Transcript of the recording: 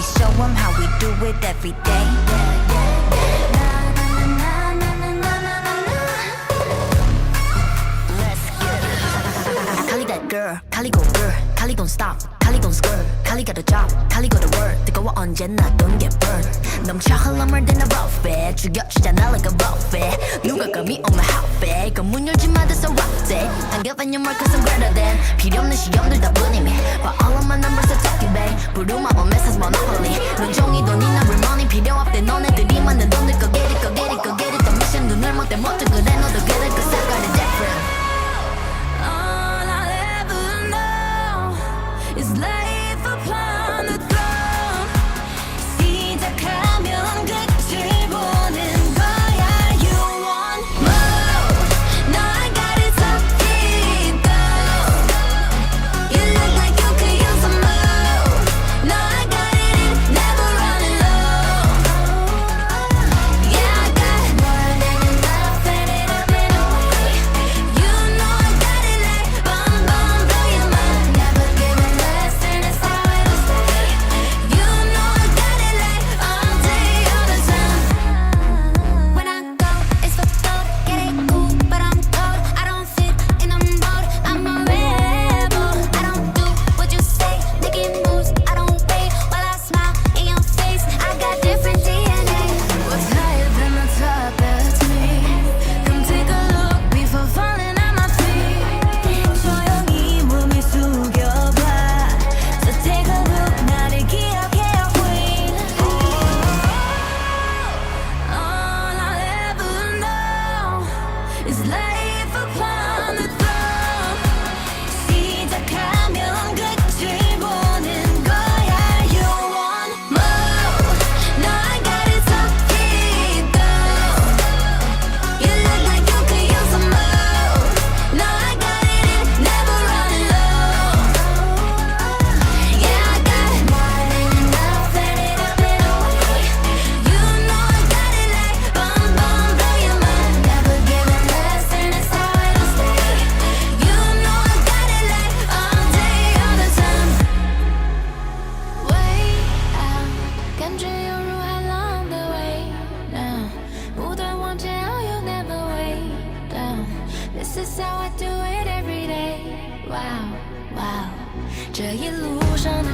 we show them how we do it every day. Kali that girl, go girl, Kali gon' stop, Kali gon' squirt, Kali got a job, Kali go to work, don't get burned. 넘쳐 흘러물 than a rough bed, like a rough bed. 누가 me on my hot bed, 그문 열지 마 that's a day. I'm giving you more cause I'm greater than 필요 시험들 다 보내면, but all of my numbers are talking babe. That's how I do it every day. Wow, wow. wow，这一路上。